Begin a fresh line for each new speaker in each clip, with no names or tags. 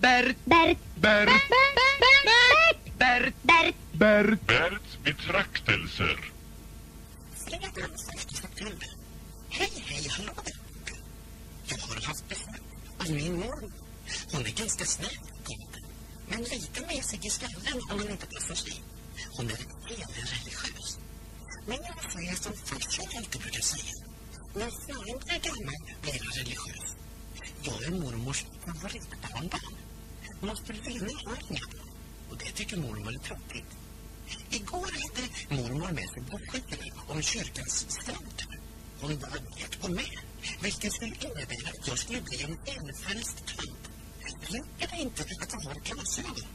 Bert,
Bert,
Bert,
Bert,
Bert,
Bert,
Bert.
Berts betraktelser.
Fredagen 6 september. Hej, hej, hallå där. Jag har haft besök av min mormor. Hon är ganska snäll, tomten. Men lite mesig i skallen om man inte passar sig. Hon är väldigt religiös. Men jag säger som farsan alltid brukar säga. När fan blir gammal blir han religiös. Jag är mormors favoritbarnbarn. Måste du ha inga barn. Och det tycker mormor är tråkigt. Igår hade mormor med sig broschyrer om kyrkans stämtur. Hon bad mig att gå med, vilket skulle innebära att jag skulle bli en enfrälst tönt. Räcker det inte att jag har glasögon?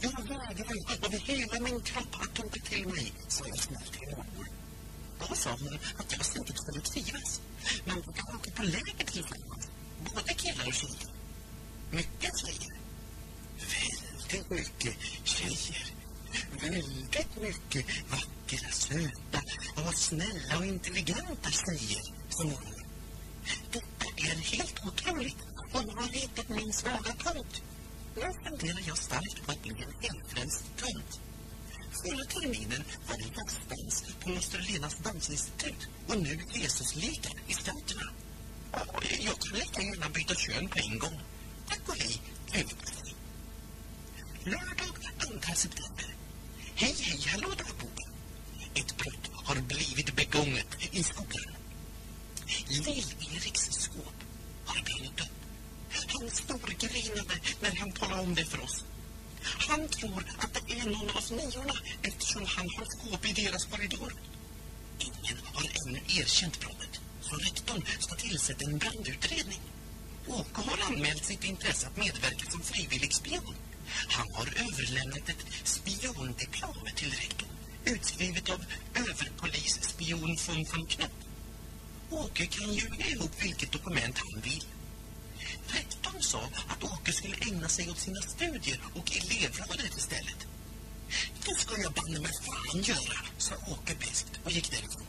Jag vägrar över hela min kropp att tugga till mig, sa jag snällt till mormor. Då sa hon att jag säkert skulle trivas. Man brukar åka på läger tillsammans, både killar och tjejer. Mycket tjejer. Väldigt mycket tjejer. Väldigt mycket vackra, söta och snälla och intelligenta tjejer. Detta är helt otroligt. Hon har hittat min svaga punkt. Nu funderar jag starkt på att bli en hemfrälst tönt. Förra terminen var det dagsdans på Moster Lenas dansinstitut och nu Jesuslekar i Staterna. Jag kan lika gärna byta kön på en gång. Tack och hej, leverpastej. Lördag 2 september. Hej, hej, hallå där, Boben. Ett brott har blivit begånget i skogen. Lill-Eriks skåp har brunnit upp. Han storgrinade när han talade om det för oss. Han tror att det är någon av niorna eftersom han har skåp i deras korridor. Ingen har ännu erkänt brottet, så rektorn ska tillsätta en brandutredning. Åke har anmält sitt intresse att medverka som frivillig spion. Han har överlämnat ett spiondiplom till rektorn, utskrivet av överpolisspion von von Knopp. Åke kan ljuga ihop vilket dokument han vill. Rektorn sa att Åke skulle ägna sig åt sina studier och elevrådet istället. Det ska jag banne mig fan göra, sa Åke bäst och gick därifrån.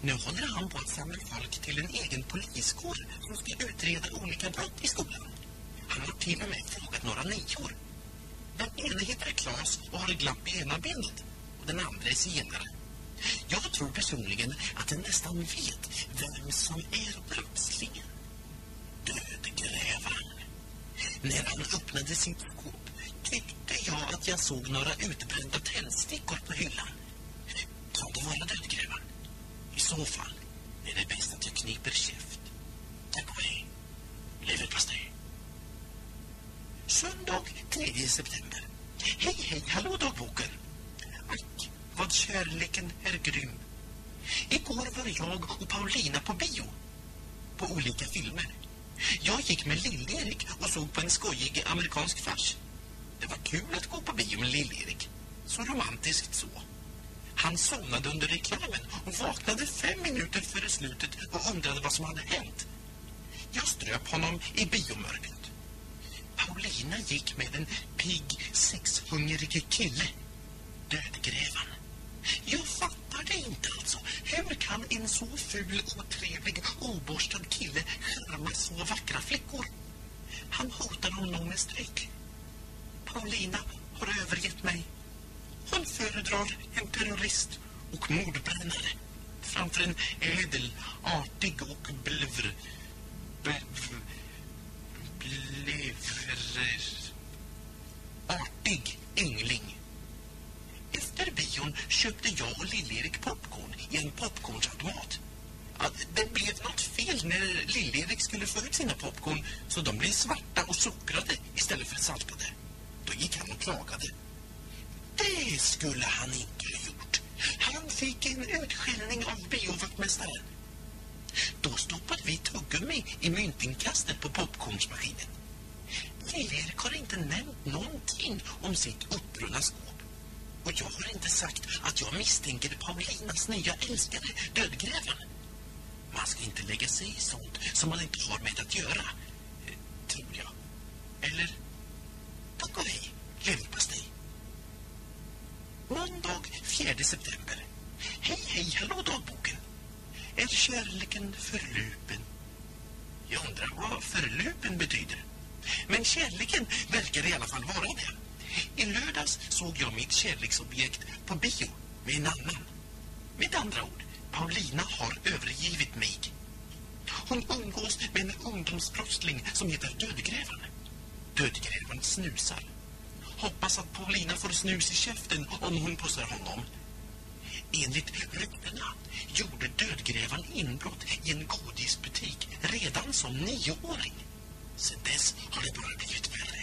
Nu håller han på att samla folk till en egen poliskår som ska utreda olika brott i skolan. Han har till och med frågat några nior. Den ena heter Klas och har glapp i ena benet och den andra är senare. Jag tror personligen att jag nästan vet vem som är brottslingen. Dödgrävaren. När han öppnade sitt skåp tyckte jag att jag såg några utbrända tändstickor på hyllan. Kan det vara dödgrävaren? I så fall är det bäst att jag kniper käft. Tack och hej. Leverpastej. Söndag 3 september. Hej, hej, hallå dagboken. Ack, vad kärleken är grym. Igår var jag och Paulina på bio. På olika filmer. Jag gick med Lill-Erik och såg på en skojig amerikansk fars. Det var kul att gå på bio med Lill-Erik. Så romantiskt så. Han somnade under reklamen och vaknade fem minuter före slutet och undrade vad som hade hänt. Jag ströp honom i biomörkret. Paulina gick med en pigg, sexhungrig kille. Dödgrävan. Jag fattar det inte alltså. Hur kan en så ful, otrevlig, oborstad kille skärma så vackra flickor? Han hotar honom med stryk. Paulina har övergett mig. Hon föredrar en terrorist och mordbrännare framför en ädel, artig och blvr... blivr... blivr artig yngling. Efter bion köpte jag och Lill-Erik popcorn i en popcornsautomat. Det blev något fel när Lill-Erik skulle få ut sina popcorn så de blev svarta och sockrade istället för saltade. Då gick han och klagade. Det skulle han inte ha gjort. Han fick en utskällning av biovaktmästaren. Då stoppade vi tuggummi i myntinkastet på popcornsmaskinen. Lill-Erik har inte nämnt någonting om sitt upprullna skåp. Och jag har inte sagt att jag misstänker Paulinas nya älskare, dödgrävaren. Man ska inte lägga sig i sånt som man inte har med att göra. Eh, tror jag. Eller? Tack och hej, leverpastej. Måndag 4 september. Hej, hej, hallå dagboken. Är kärleken förlupen? Jag undrar vad förlupen betyder. Men kärleken verkar i alla fall vara det. I lördags såg jag mitt kärleksobjekt på bio med en annan. Med andra ord, Paulina har övergivit mig. Hon umgås med en ungdomsbrottsling som heter Dödgrävaren. Dödgrävaren snusar. Hoppas att Paulina får snus i käften om hon pussar honom. Enligt ryktena gjorde dödgrävaren inbrott i en godisbutik redan som nioåring. Sen dess har det bara blivit värre.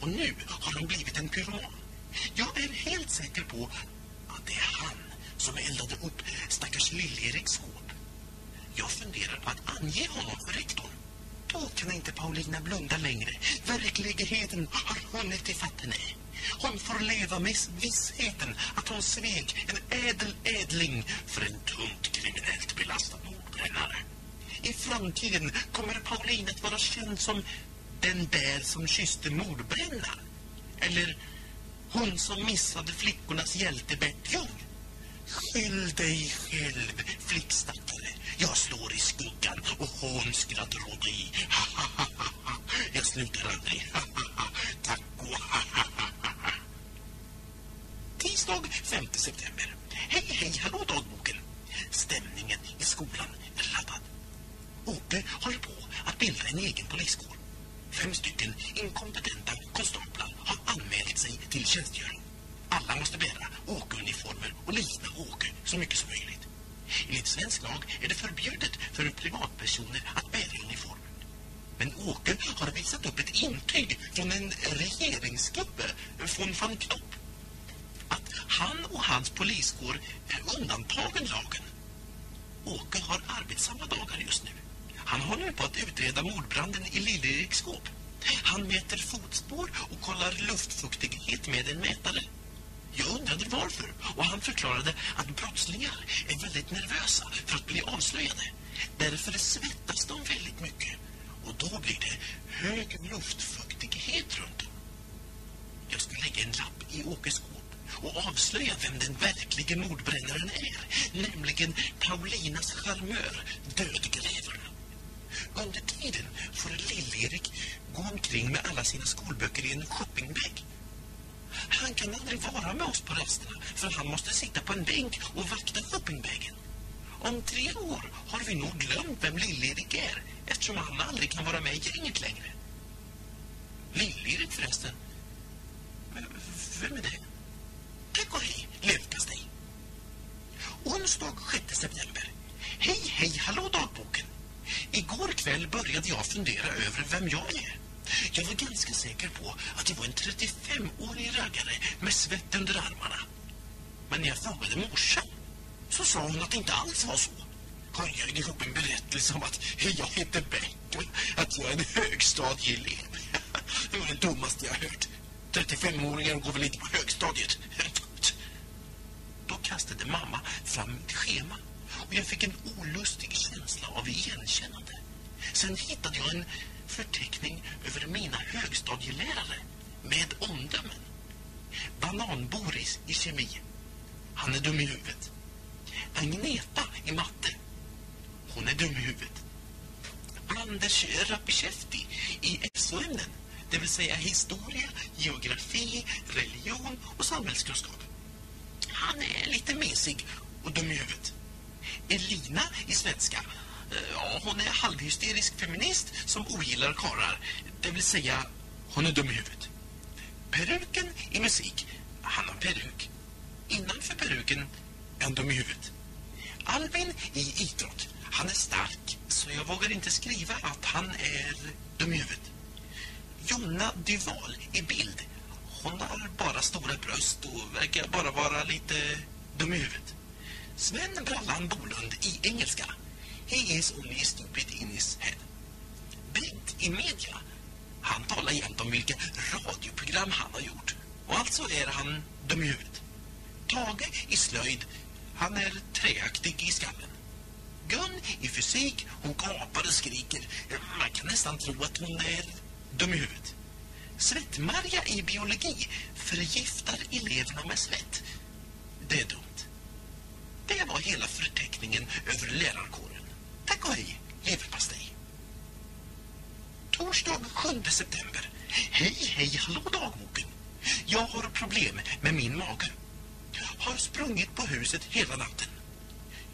Och nu har han blivit en pyroman. Jag är helt säker på att det är han som eldade upp stackars Lill-Eriks skåp. Jag funderar på att ange honom för rektorn. Då kan inte Paulina blunda längre. Verkligheten har hunnit ifatt henne. Hon får leva med vissheten att hon svek en ädel ädling för en tungt kriminellt belastad mordbrännare. I framtiden kommer Paulina att vara känd som den där som kysste mordbränna. Eller hon som missade flickornas hjälte Bert Ljung. Skyll dig själv, flickstackare. Jag står i skuggan och hon skrattar åt dig. Jag slutar aldrig. Tack och Tisdag 5 september. Hej, hej, hallå dagboken. Stämningen i skolan är laddad. Åke håller på att bilda en egen poliskår. Fem stycken inkompetenta konstaplar har anmält sig till tjänstgöring. Alla måste bära Åke-uniformer och likna Åke så mycket som möjligt. Enligt svensk lag är det förbjudet för privatpersoner att bära uniform. Men Åke har visat upp ett intyg från en regeringsgubbe från van Knopp att han och hans poliskår är undantagen lagen. Åke har arbetsamma dagar just nu. Han håller på att utreda mordbranden i Lilleriksskåp. Han mäter fotspår och kollar luftfuktighet med en mätare. Jag undrade varför och han förklarade att brottslingar är väldigt nervösa för att bli avslöjade. Därför svettas de väldigt mycket och då blir det hög luftfuktighet runt om. Jag ska lägga en lapp i Åkes skåp och avslöja vem den verkliga mordbrännaren är, nämligen Paulinas charmör, dödgrävaren. Under tiden får Lill-Erik gå omkring med alla sina skolböcker i en shoppingbag. Han kan aldrig vara med oss på rasterna för han måste sitta på en bänk och vakta shoppingbagen. Om tre år har vi nog glömt vem Lill-Erik är eftersom han aldrig kan vara med i gänget längre. Lill-Erik förresten? Vem är det? Tack och hej, leverpastej. Onsdag 6 september. Hej, hej, hallå dagboken. Igår kväll började jag fundera över vem jag är. Jag var ganska säker på att det var en 35-årig raggare med svett under armarna. Men när jag frågade morsan så sa hon att det inte alls var så. Hon ljög ihop en berättelse om att jag heter Beck att jag är en högstadieelev. Det var det dummaste jag hört. 35-åringar går väl inte på högstadiet. Då kastade mamma fram mitt schema och jag fick en olustig känsla av igenkännande. Sen hittade jag en förteckning över mina högstadielärare med omdömen. Banan-Boris i kemi. Han är dum i huvudet. Agneta i matte. Hon är dum i huvudet. Anders Rapicefti i SO-ämnen, det vill säga historia, geografi, religion och samhällskunskap. Han är lite mesig och dum i huvudet. Elina i svenska, eh, ja, hon är halvhysterisk feminist som ogillar karar. Det vill säga, hon är dum i huvudet. Peruken i musik, han har peruk. Innanför peruken är han dum i huvudet. Albin i idrott, han är stark så jag vågar inte skriva att han är dum i huvudet. Jonna Duval i bild, hon har bara stora bröst och verkar bara vara lite dum i huvudet. Sven Brallan Bolund i engelska. He is only stupid in his head. Bengt i media. Han talar jämt om vilka radioprogram han har gjort. Och alltså är han dum i huvudet. Tage i slöjd. Han är träaktig i skallen. Gun i fysik. Hon gapar och skriker. Man kan nästan tro att hon är dum i huvudet. Svettmarja i biologi förgiftar eleverna med svett. Det är dumt. Det var hela förteckningen över lärarkåren. Tack och hej, leverpastej. Torsdag 7 september. Hej, hej, hallå dagboken. Jag har problem med min mage. Har sprungit på huset hela natten.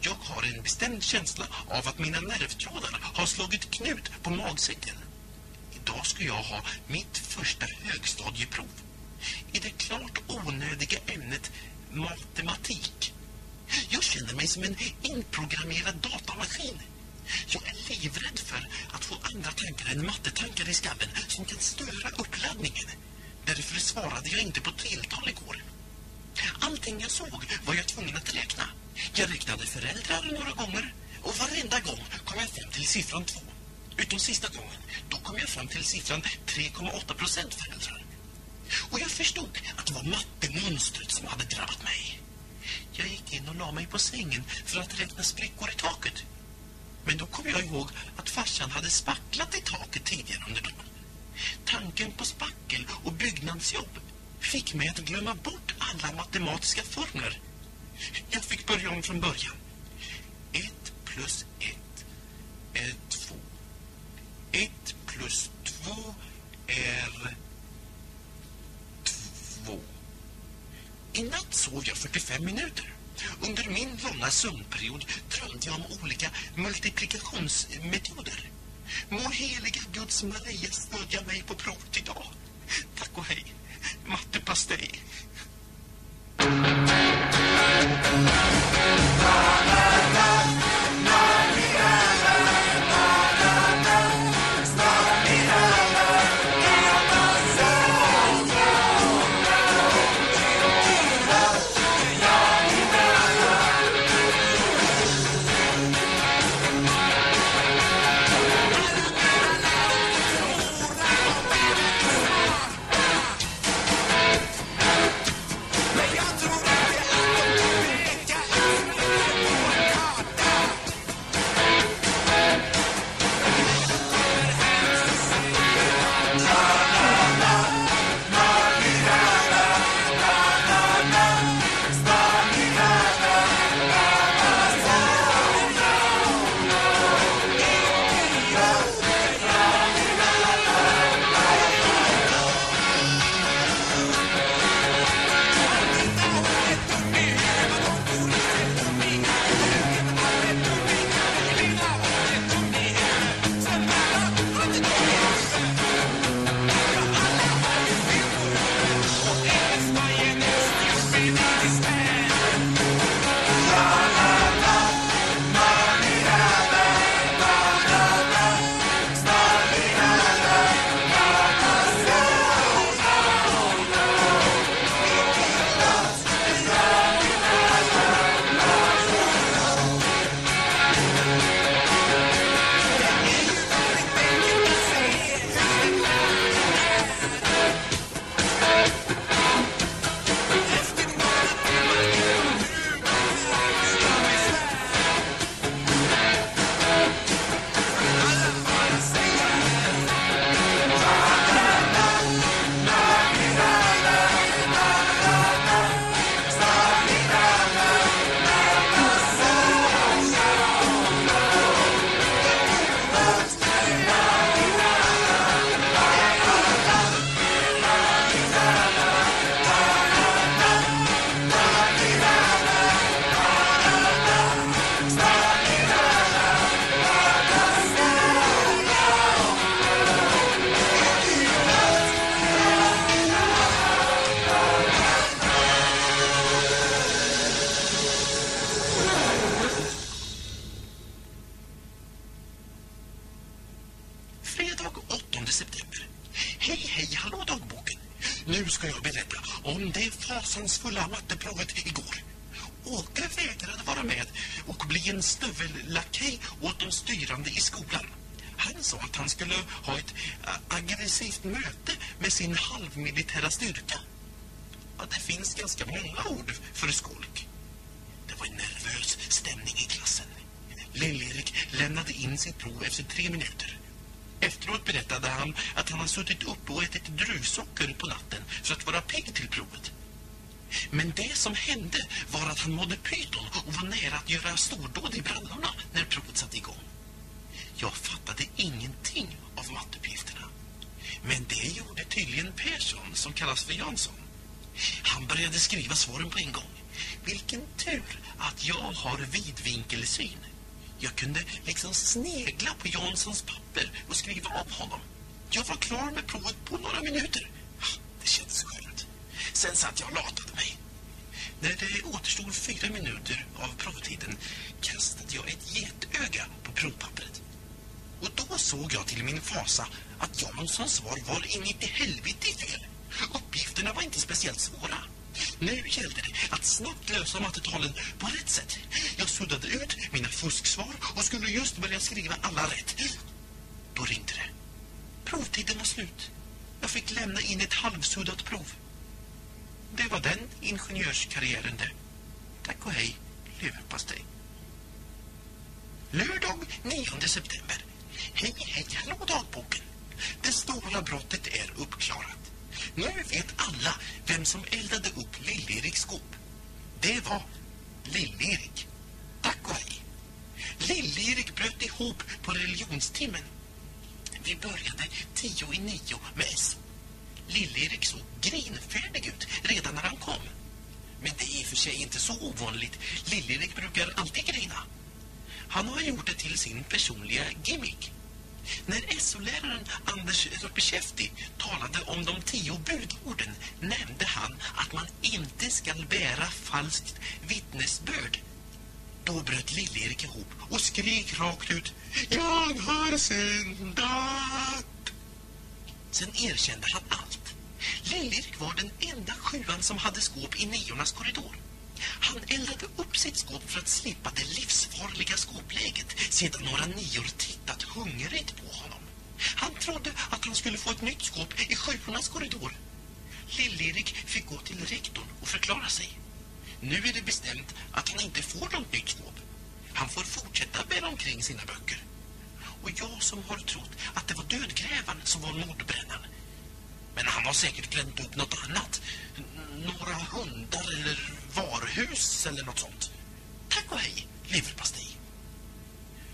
Jag har en bestämd känsla av att mina nervtrådar har slagit knut på magsäcken. Idag ska jag ha mitt första högstadieprov i det klart onödiga ämnet matematik. Jag känner mig som en inprogrammerad datamaskin. Jag är livrädd för att få andra tankar än mattetankar i skallen som kan störa uppladdningen. Därför svarade jag inte på tilltal igår. Allting jag såg var jag tvungen att räkna. Jag räknade föräldrar några gånger och varenda gång kom jag fram till siffran 2. Utom sista gången, då kom jag fram till siffran 3,8 procent föräldrar. Och jag förstod att det var mattemonstret som hade drabbat mig. Jag gick in och la mig på sängen för att räkna sprickor i taket. Men då kom jag ihåg att farsan hade spacklat i taket tidigare under dagen. Tanken på spackel och byggnadsjobb fick mig att glömma bort alla matematiska formler. Jag fick börja om från början. Ett plus ett är två. Ett plus två är två. I natt sov jag 45 minuter. Under min långa sömnperiod drömde jag om olika multiplikationsmetoder. Må heliga Guds Maria stödja mig på provet idag. Tack och hej. Mattepastej. Aggressivt möte med sin halvmilitära styrka. Ja, det finns ganska många ord för skolk. Det var en nervös stämning i klassen. Lill-Erik lämnade in sitt prov efter tre minuter. Efteråt berättade han att han hade suttit upp och ätit druvsocker på natten för att vara pigg till provet. Men det som hände var att han mådde pyton och var nära att göra stordåd i brallorna när provet satte igång. Jag fattade ingenting av matteuppgiften. Men det gjorde tydligen Persson, som kallas för Jansson. Han började skriva svaren på en gång. Vilken tur att jag har vidvinkelsyn. Jag kunde liksom snegla på Janssons papper och skriva av honom. Jag var klar med provet på några minuter. Ah, det kändes skönt. Sen satt jag och latade mig. När det återstod fyra minuter av provtiden kastade jag ett getöga på provpappret. Och då såg jag till min fasa att Janssons svar var inget i helvete fel. Uppgifterna var inte speciellt svåra. Nu gällde det att snabbt lösa mattetalen på rätt sätt. Jag suddade ut mina fusksvar och skulle just börja skriva alla rätt. Då ringde det. Provtiden var slut. Jag fick lämna in ett halvsuddat prov. Det var den ingenjörskarriären det. Tack och hej, leverpastej. Lördag 9 september. Hej, hej, hallå dagboken. Det stora brottet är uppklarat. Nu vet alla vem som eldade upp Lill-Eriks skåp. Det var Lill-Erik. Tack och hej. Lill-Erik bröt ihop på religionstimmen. Vi började tio i nio med S. Lill-Erik såg grinfärdig ut redan när han kom. Men det är i och för sig inte så ovanligt. Lill-Erik brukar alltid grina. Han har gjort det till sin personliga gimmick. När SO-läraren Anders Röpeshefti talade om de tio budorden nämnde han att man inte ska bära falskt vittnesbörd. Då bröt Lill-Erik ihop och skrek rakt ut Jag har syndat! Sen erkände han allt. Lill-Erik var den enda sjuan som hade skåp i niornas korridor. Han eldade upp sitt skåp för att slippa det livsfarliga skåpläget sedan några nior tittat hungrigt på honom. Han trodde att han skulle få ett nytt skåp i sjuornas korridor. Lill-Erik fick gå till rektorn och förklara sig. Nu är det bestämt att han inte får något nytt skåp. Han får fortsätta bära omkring sina böcker. Och jag som har trott att det var dödgrävaren som var mordbränd. Men han har säkert bränt upp något annat. Några hundar eller varuhus. eller något sånt. Tack och hej, leverpastej.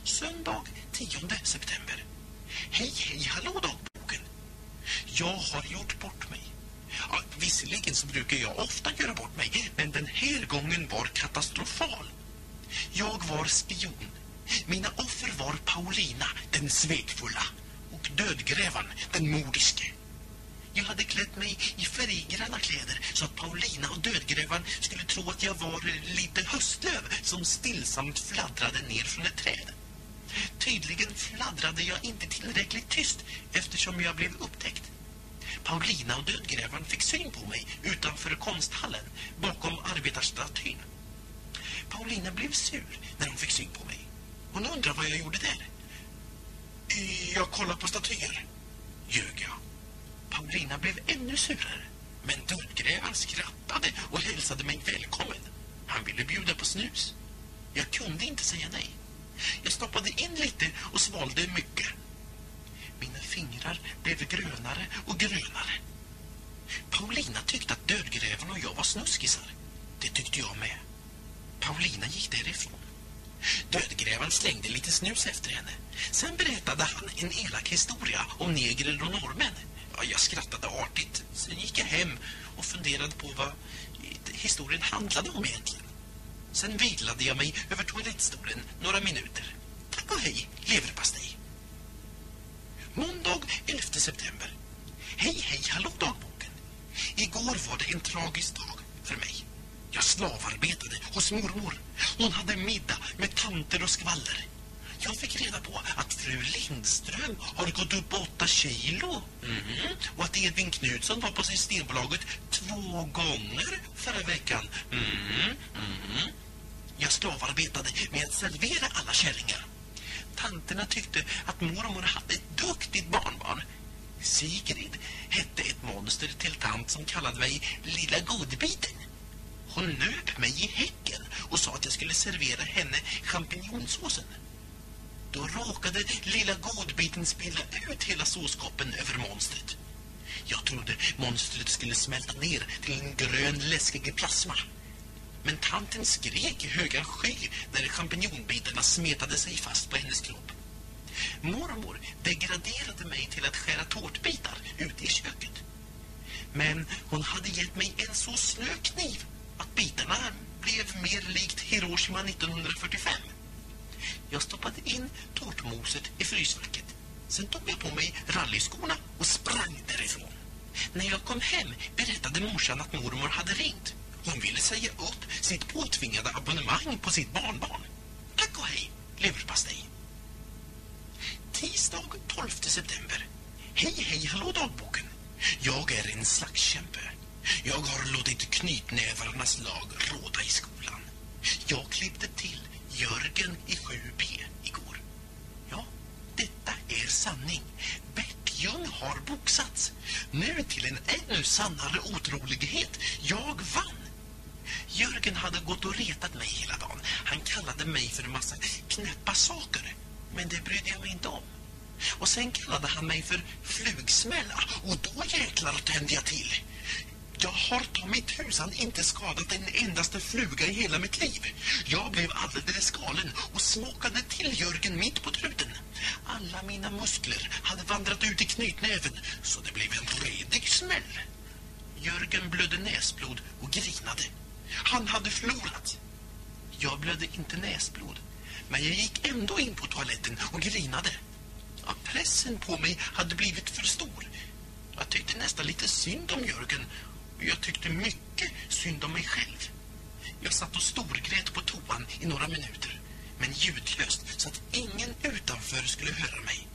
Söndag 10 september. Hej, hej, hallå dagboken. Jag har gjort bort mig. Ja, visserligen så brukar jag ofta göra bort mig, men den här gången var katastrofal. Jag var spion. Mina offer var Paulina, den svekfulla, och dödgrävaren, den mordiske. Jag hade klätt mig i färggranna kläder så att Paulina och dödgrävaren skulle tro att jag var lite höstlöv som stillsamt fladdrade ner från ett träd. Tydligen fladdrade jag inte tillräckligt tyst eftersom jag blev upptäckt. Paulina och dödgrävaren fick syn på mig utanför konsthallen bakom arbetarstatyn. Paulina blev sur när hon fick syn på mig. Hon undrar vad jag gjorde där. Eh, jag kollar på statyer, ljög jag. Paulina blev ännu surare. Men dödgrävaren skrattade och hälsade mig välkommen. Han ville bjuda på snus. Jag kunde inte säga nej. Jag stoppade in lite och svalde mycket. Mina fingrar blev grönare och grönare. Paulina tyckte att dödgrävaren och jag var snuskisar. Det tyckte jag med. Paulina gick därifrån. Dödgrävaren slängde lite snus efter henne. Sen berättade han en elak historia om negrer och norrmän. Ja, jag skrattade artigt. Sen gick jag hem och funderade på vad historien handlade om egentligen. Sen vilade jag mig över toalettstolen några minuter. Tack och hej, leverpastej. Måndag 11 september. Hej, hej, hallå dagboken. Igår var det en tragisk dag för mig. Jag slavarbetade hos mormor. Hon hade middag med tanter och skvaller. Jag fick reda på att fru Lindström har gått upp åtta kilo. Mhm. Och att Edvin Knutsson var på Systembolaget två gånger förra veckan. Mhm. Mhm. Jag slavarbetade med att servera alla kärringar. Tanterna tyckte att mormor hade ett duktigt barnbarn. Sigrid hette ett monster till tant som kallade mig Lilla Godbiten. Hon nöp mig i häcken och sa att jag skulle servera henne champinjonsåsen. Då råkade lilla godbiten spilla ut hela såskoppen över monstret. Jag trodde monstret skulle smälta ner till en grön läskig plasma. Men tanten skrek i höga sky när champinjonbitarna smetade sig fast på hennes kropp. Mormor degraderade mig till att skära tårtbitar ute i köket. Men hon hade gett mig en så snökniv att bitarna blev mer likt Hiroshima 1945. Jag stoppade in tårtmoset i frysfacket. Sen tog jag på mig rallyskorna och sprang därifrån. När jag kom hem berättade morsan att mormor hade ringt. Hon ville säga upp sitt påtvingade abonnemang på sitt barnbarn. Tack och hej, leverpastej. Tisdag 12 september. Hej, hej, hallå dagboken. Jag är en slagskämpe. Jag har låtit knytnävarnas lag råda i skolan. Jag klippte till Jörgen i 7B igår. Ja, detta är sanning. Bert Ljung har boxats. Nu till en ännu sannare otrolighet. Jag vann. Jörgen hade gått och retat mig hela dagen. Han kallade mig för en massa knäppa saker. Men det brydde jag mig inte om. Och sen kallade han mig för flugsmälla. Och då jäklar tände jag till. Jag har ta mig husan inte skadat en endaste fluga i hela mitt liv. Jag blev alldeles galen och smakade till Jörgen mitt på truten. Alla mina muskler hade vandrat ut i knytnäven så det blev en redig smäll. Jörgen blödde näsblod och grinade. Han hade förlorat. Jag blödde inte näsblod, men jag gick ändå in på toaletten och grinade. Ja, pressen på mig hade blivit för stor. Jag tyckte nästan lite synd om Jörgen jag tyckte mycket synd om mig själv. Jag satt och storgrät på toan i några minuter, men ljudlöst så att ingen utanför skulle höra mig.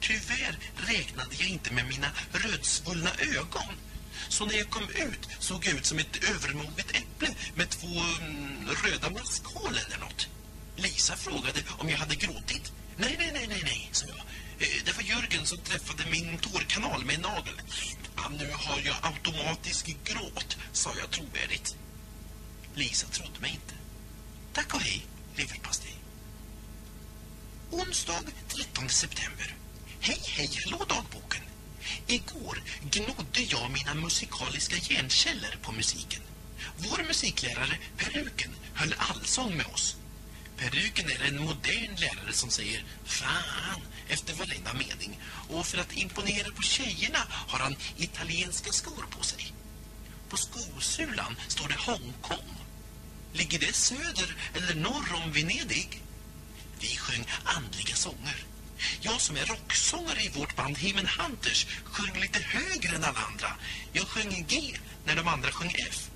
Tyvärr räknade jag inte med mina rödsvullna ögon. Så när jag kom ut såg jag ut som ett övermoget äpple med två mm, röda maskhål eller något. Lisa frågade om jag hade gråtit. Nej, nej, nej, nej, nej, sa jag. Eh, det var Jörgen som träffade min tårkanal med en nagel. Ja, nu har jag automatisk gråt, sa jag trovärdigt. Lisa trodde mig inte. Tack och hej, leverpastej. Onsdag 13 september. Hej, hej, hallå dagboken. Igår gnodde jag mina musikaliska hjärnkällor på musiken. Vår musiklärare, Peruken, höll allsång med oss. Peruken är en modern lärare som säger fan efter varenda mening. Och för att imponera på tjejerna har han italienska skor på sig. På skosulan står det Hongkong. Ligger det söder eller norr om Venedig? Vi sjöng andliga sånger. Jag som är rocksångare i vårt band Himen Hunters sjöng lite högre än alla andra. Jag sjöng G när de andra sjöng F.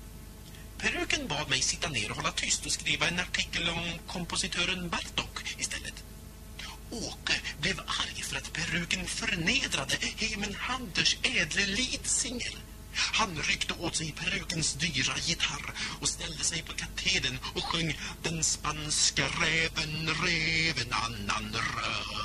Peruken bad mig sitta ner och hålla tyst och skriva en artikel om kompositören Bartok istället. Åke blev arg för att peruken förnedrade Hemen Hunters ädle lidsingel. Han ryckte åt sig perukens dyra gitarr och ställde sig på katedern och sjöng Den spanska räven rev en annan röv.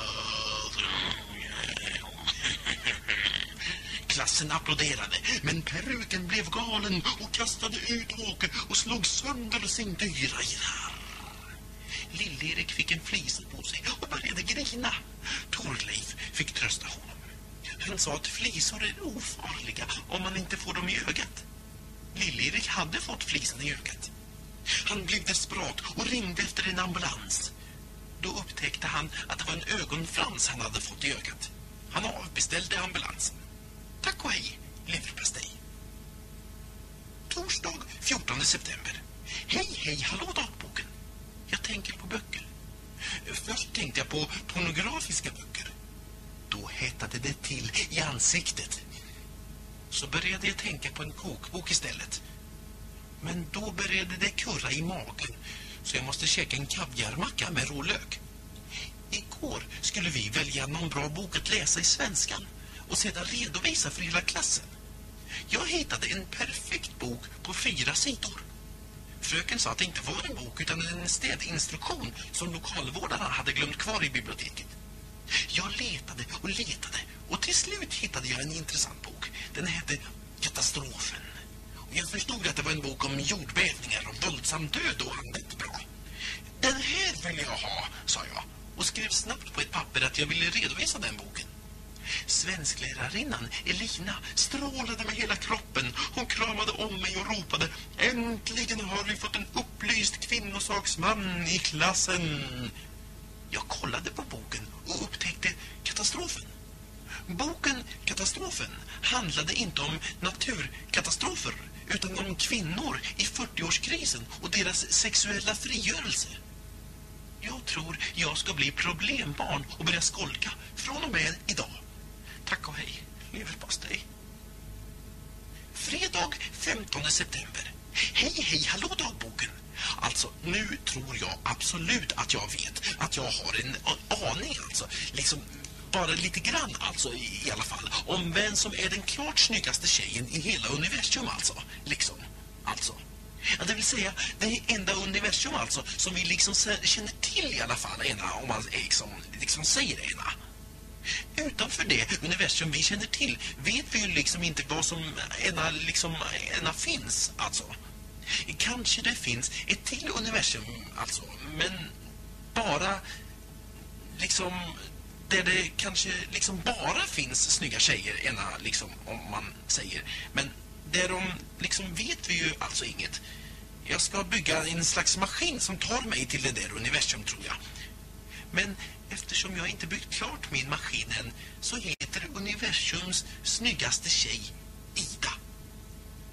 Klassen applåderade, men peruken blev galen och kastade ut Åke och slog sönder sin dyra gitarr. Lill-Erik fick en flisa på sig och började grina. Torleif fick trösta honom. Han sa att flisor är ofarliga om man inte får dem i ögat. Lill-Erik hade fått flisan i ögat. Han blev desperat och ringde efter en ambulans. Då upptäckte han att det var en ögonfrans han hade fått i ögat. Han avbeställde ambulansen. Tack och hej, leverpastej. Torsdag 14 september. Hej, hej, hallå dagboken. Jag tänker på böcker. Först tänkte jag på pornografiska böcker. Då hettade det till i ansiktet. Så började jag tänka på en kokbok istället. Men då började det kurra i magen så jag måste käka en kaviarmacka med rålök. Igår skulle vi välja någon bra bok att läsa i svenskan och sedan redovisa för hela klassen. Jag hittade en perfekt bok på fyra sidor. Fröken sa att det inte var en bok utan en städinstruktion som lokalvårdarna hade glömt kvar i biblioteket. Jag letade och letade och till slut hittade jag en intressant bok. Den hette Katastrofen. Och jag förstod att det var en bok om jordbävningar och våldsam död och annat bra. Den här vill jag ha, sa jag och skrev snabbt på ett papper att jag ville redovisa den boken. Svensklärarinnan Elina strålade med hela kroppen. Hon kramade om mig och ropade Äntligen har vi fått en upplyst kvinnosaksman i klassen. Jag kollade på boken och upptäckte katastrofen. Boken Katastrofen handlade inte om naturkatastrofer utan om kvinnor i 40-årskrisen och deras sexuella frigörelse. Jag tror jag ska bli problembarn och börja skolka från och med idag. Tack och hej, leverpastej. Fredag 15 september. Hej, hej, hallå dagboken. Alltså, nu tror jag absolut att jag vet att jag har en aning alltså. Liksom bara lite grann alltså i, i alla fall om vem som är den klart snyggaste tjejen i hela universum alltså. Liksom. Alltså. Ja, det vill säga, det enda universum alltså som vi liksom känner till i alla fall, ena, om man eh, liksom, liksom säger det ena. Utanför det universum vi känner till vet vi ju liksom inte vad som ena, liksom, ena finns, alltså. Kanske det finns ett till universum, alltså, men bara liksom där det kanske liksom bara finns snygga tjejer, ena liksom, om man säger. Men därom liksom vet vi ju alltså inget. Jag ska bygga en slags maskin som tar mig till det där universum, tror jag. Men eftersom jag inte byggt klart min maskin än så heter universums snyggaste tjej Ida.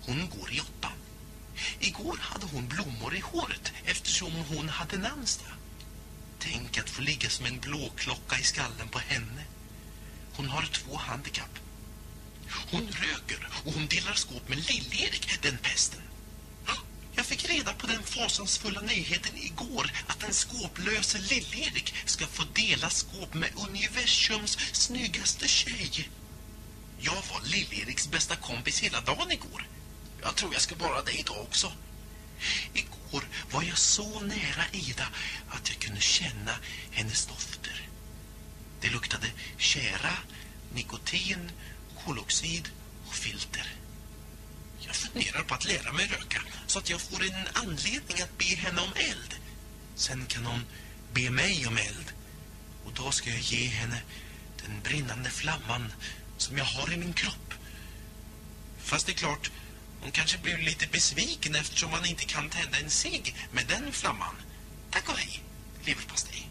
Hon går i åttan. Igår hade hon blommor i håret eftersom hon hade namnsdag. Tänk att få ligga som en blåklocka i skallen på henne. Hon har två handikapp. Hon röker och hon delar skåp med Lill-Erik, den pesten. Jag fick reda på den fasansfulla nyheten igår att den skåplöse Lill-Erik ska få dela skåp med universums snyggaste tjej. Jag var Lill-Eriks bästa kompis hela dagen igår. Jag tror jag ska vara det idag också. Igår var jag så nära Ida att jag kunde känna hennes dofter. Det luktade kära, nikotin, koloxid och filter. Jag funderar på att lära mig röka så att jag får en anledning att be henne om eld. Sen kan hon be mig om eld. Och då ska jag ge henne den brinnande flamman som jag har i min kropp. Fast det är klart, hon kanske blir lite besviken eftersom man inte kan tända en cigg med den flamman. Tack och hej, leverpastej.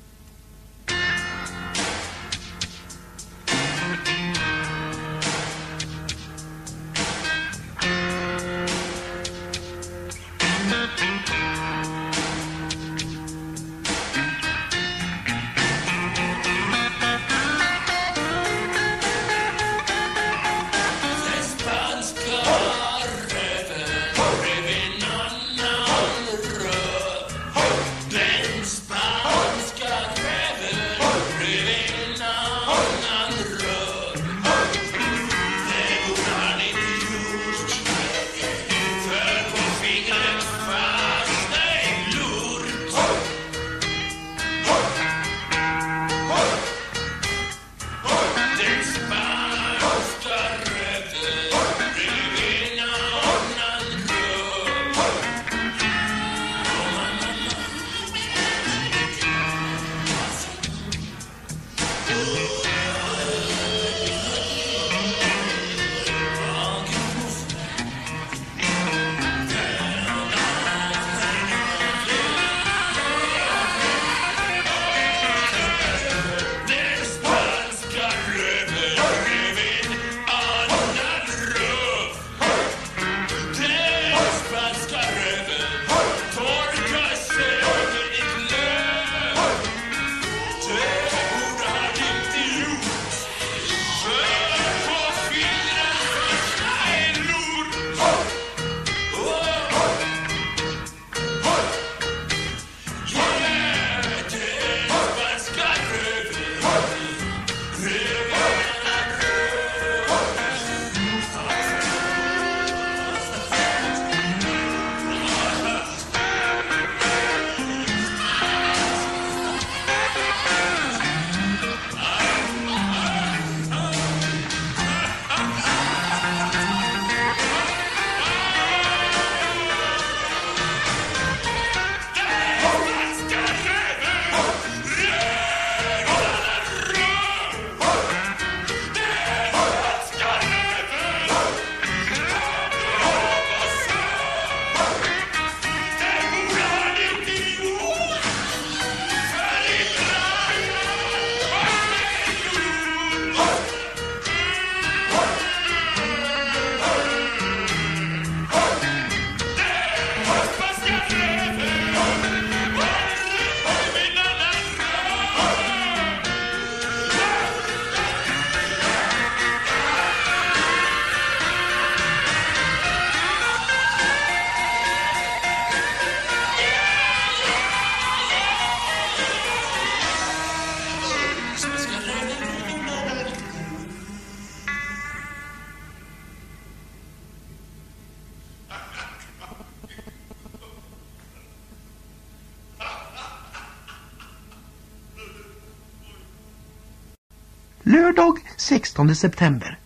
Lördag 16 september.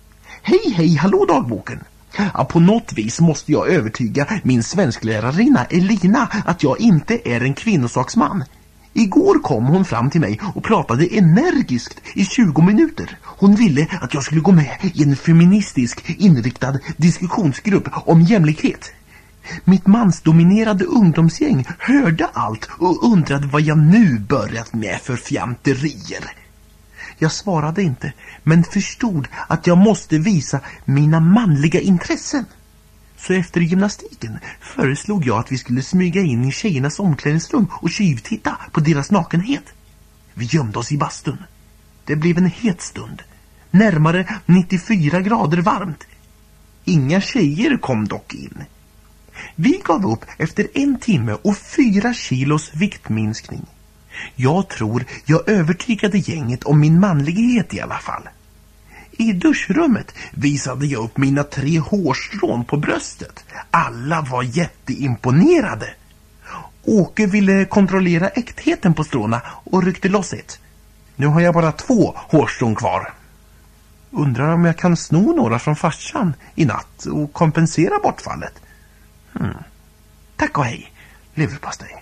Hej, hej, hallå dagboken. Ja, på något vis måste jag övertyga min svensklärarinna Elina att jag inte är en kvinnosaksman. Igår kom hon fram till mig och pratade energiskt i 20 minuter. Hon ville att jag skulle gå med i en feministisk inriktad diskussionsgrupp om jämlikhet. Mitt mansdominerade ungdomsgäng hörde allt och undrade vad jag nu börjat med för fjanterier. Jag svarade inte, men förstod att jag måste visa mina manliga intressen. Så efter gymnastiken föreslog jag att vi skulle smyga in i tjejernas omklädningsrum och tjuvtitta på deras nakenhet. Vi gömde oss i bastun. Det blev en het stund. Närmare 94 grader varmt. Inga tjejer kom dock in. Vi gav upp efter en timme och fyra kilos viktminskning. Jag tror jag övertygade gänget om min manlighet i alla fall. I duschrummet visade jag upp mina tre hårstrån på bröstet. Alla var jätteimponerade. Åke ville kontrollera äktheten på stråna och ryckte loss ett. Nu har jag bara två hårstrån kvar. Undrar om jag kan sno några från farsan i natt och kompensera bortfallet. Hmm. Tack och hej, leverpastej.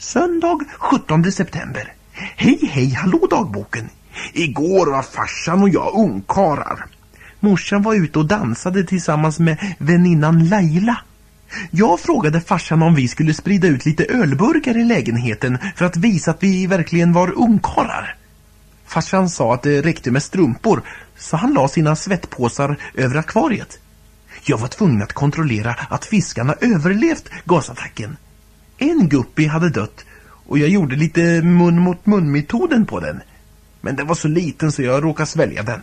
Söndag 17 september. Hej, hej, hallå dagboken. Igår var farsan och jag ungkarlar. Morsan var ute och dansade tillsammans med väninnan Laila. Jag frågade farsan om vi skulle sprida ut lite ölburkar i lägenheten för att visa att vi verkligen var ungkarlar. Farsan sa att det räckte med strumpor så han la sina svettpåsar över akvariet. Jag var tvungen att kontrollera att fiskarna överlevt gasattacken. En guppy hade dött och jag gjorde lite mun mot mun-metoden på den. Men den var så liten så jag råkade svälja den.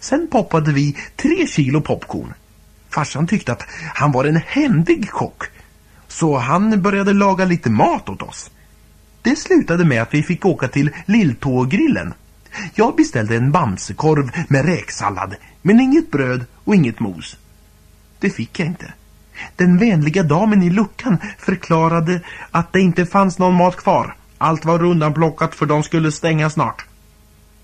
Sen poppade vi tre kilo popcorn. Farsan tyckte att han var en händig kock. Så han började laga lite mat åt oss. Det slutade med att vi fick åka till Lilltågrillen. Jag beställde en bamsekorv med räksallad, men inget bröd och inget mos. Det fick jag inte. Den vänliga damen i luckan förklarade att det inte fanns någon mat kvar. Allt var undanplockat för de skulle stänga snart.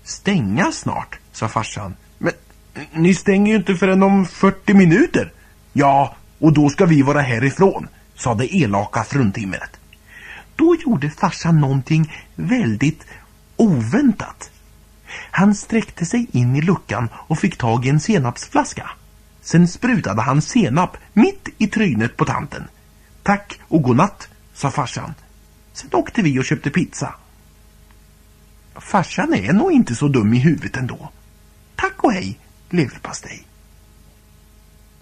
Stänga snart, sa farsan. Men eh, ni stänger ju inte förrän om 40 minuter. Ja, och då ska vi vara härifrån, sa det elaka fruntimret. Då gjorde farsan någonting väldigt oväntat. Han sträckte sig in i luckan och fick tag i en senapsflaska. Sen sprutade han senap mitt i trynet på tanten. Tack och godnatt, sa farsan. Sen åkte vi och köpte pizza. Farsan är nog inte så dum i huvudet ändå. Tack och hej, leverpastej.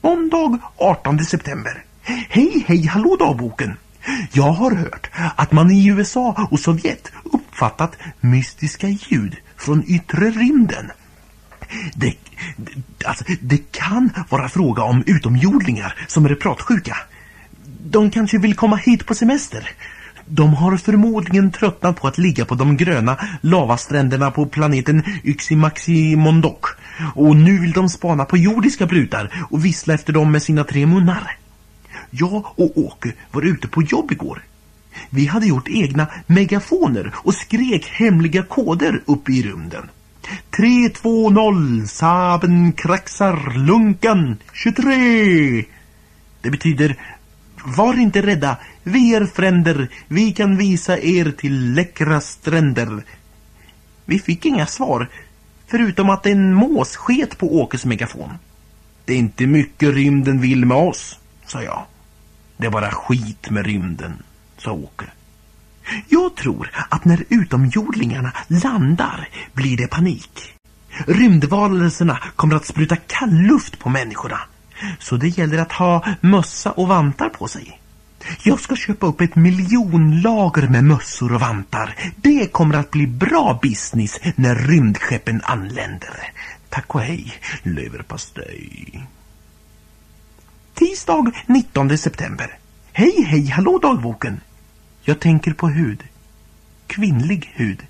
Måndag 18 september. Hej, hej, hallå dagboken. Jag har hört att man i USA och Sovjet uppfattat mystiska ljud från yttre rymden. Det, det, alltså, det kan vara fråga om utomjordingar som är pratsjuka. De kanske vill komma hit på semester. De har förmodligen tröttnat på att ligga på de gröna lavastränderna på planeten Yximaximondok. Och nu vill de spana på jordiska brutar och vissla efter dem med sina tre munnar. Jag och Åke var ute på jobb igår. Vi hade gjort egna megafoner och skrek hemliga koder uppe i rymden. 320 Saben kraxar lunkan 23 Det betyder Var inte rädda, vi är fränder, vi kan visa er till läckra stränder. Vi fick inga svar, förutom att en mås sket på Åkes megafon. Det är inte mycket rymden vill med oss, sa jag. Det är bara skit med rymden, sa Åke. Jag tror att när utomjordingarna landar blir det panik. Rymdvarelserna kommer att spruta kall luft på människorna. Så det gäller att ha mössa och vantar på sig. Jag ska köpa upp ett miljonlager med mössor och vantar. Det kommer att bli bra business när rymdskeppen anländer. Tack och hej, leverpastej. Tisdag 19 september. Hej, hej, hallå dagboken. Jag tänker på hud. Kvinnlig hud.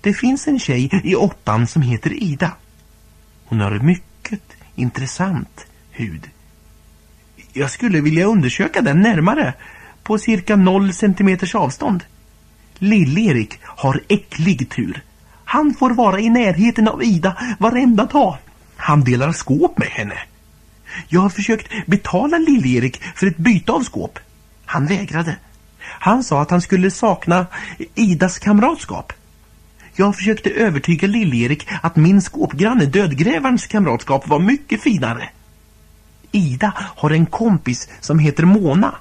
Det finns en tjej i åttan som heter Ida. Hon har mycket intressant hud. Jag skulle vilja undersöka den närmare på cirka noll centimeters avstånd. Lill-Erik har äcklig tur. Han får vara i närheten av Ida varenda dag. Han delar skåp med henne. Jag har försökt betala Lill-Erik för ett byte av skåp. Han vägrade. Han sa att han skulle sakna Idas kamratskap. Jag försökte övertyga Lill-Erik att min skåpgranne Dödgrävarens kamratskap var mycket finare. Ida har en kompis som heter Mona.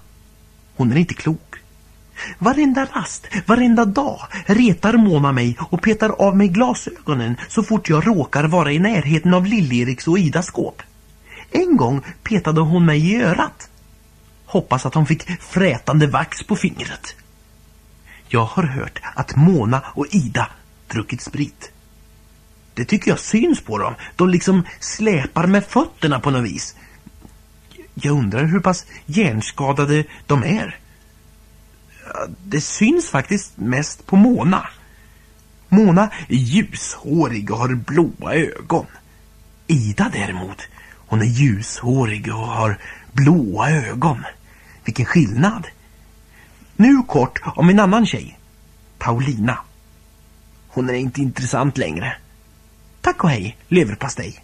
Hon är inte klok. Varenda rast, varenda dag retar Mona mig och petar av mig glasögonen så fort jag råkar vara i närheten av Lill-Eriks och Idas skåp. En gång petade hon mig i örat. Hoppas att hon fick frätande vax på fingret. Jag har hört att Mona och Ida druckit sprit. Det tycker jag syns på dem. De liksom släpar med fötterna på något vis. Jag undrar hur pass hjärnskadade de är. Det syns faktiskt mest på Mona. Mona är ljushårig och har blåa ögon. Ida däremot, hon är ljushårig och har blåa ögon. Vilken skillnad. Nu kort om en annan tjej. Paulina. Hon är inte intressant längre. Tack och hej, leverpastej.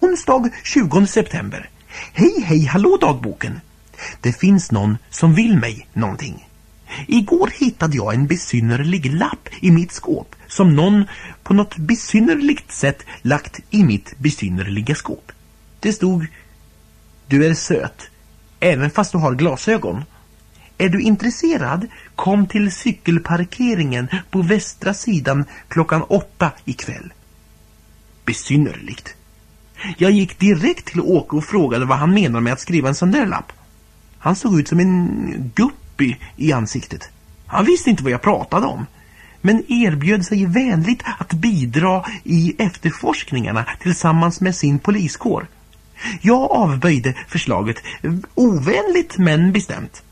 Onsdag 20 september. Hej, hej, hallå dagboken. Det finns någon som vill mig någonting. Igår hittade jag en besynnerlig lapp i mitt skåp som någon på något besynnerligt sätt lagt i mitt besynnerliga skåp. Det stod Du är söt, även fast du har glasögon. Är du intresserad? Kom till cykelparkeringen på västra sidan klockan åtta ikväll. Besynnerligt. Jag gick direkt till Åke och frågade vad han menar med att skriva en sån där lapp. Han såg ut som en guppy i ansiktet. Han visste inte vad jag pratade om. Men erbjöd sig vänligt att bidra i efterforskningarna tillsammans med sin poliskår. Jag avböjde förslaget, ovänligt men bestämt.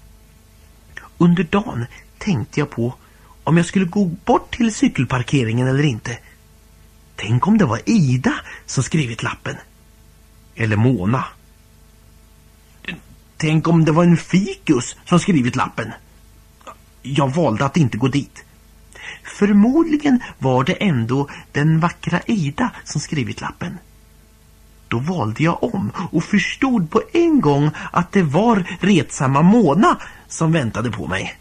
Under dagen tänkte jag på om jag skulle gå bort till cykelparkeringen eller inte. Tänk om det var Ida som skrivit lappen. Eller Mona. Tänk om det var en fikus som skrivit lappen. Jag valde att inte gå dit. Förmodligen var det ändå den vackra Ida som skrivit lappen. Då valde jag om och förstod på en gång att det var retsamma Mona som väntade på mig.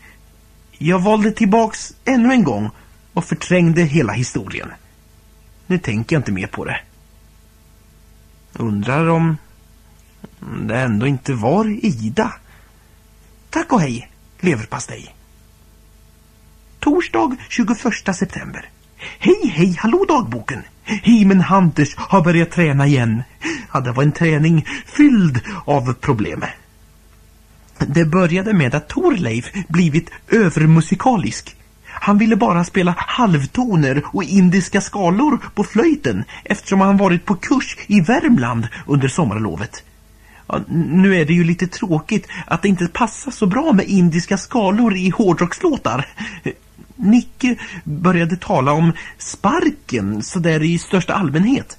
Jag valde tillbaks ännu en gång och förträngde hela historien. Nu tänker jag inte mer på det. Undrar om det ändå inte var Ida. Tack och hej, leverpastej. Torsdag 21 september. Hej, hej, hallå dagboken. Himen Hunters har börjat träna igen. Ja, det var en träning fylld av problem. Det började med att Torleif blivit övermusikalisk. Han ville bara spela halvtoner och indiska skalor på flöjten eftersom han varit på kurs i Värmland under sommarlovet. Ja, nu är det ju lite tråkigt att det inte passar så bra med indiska skalor i hårdrockslåtar. Nicke började tala om sparken sådär i största allmänhet.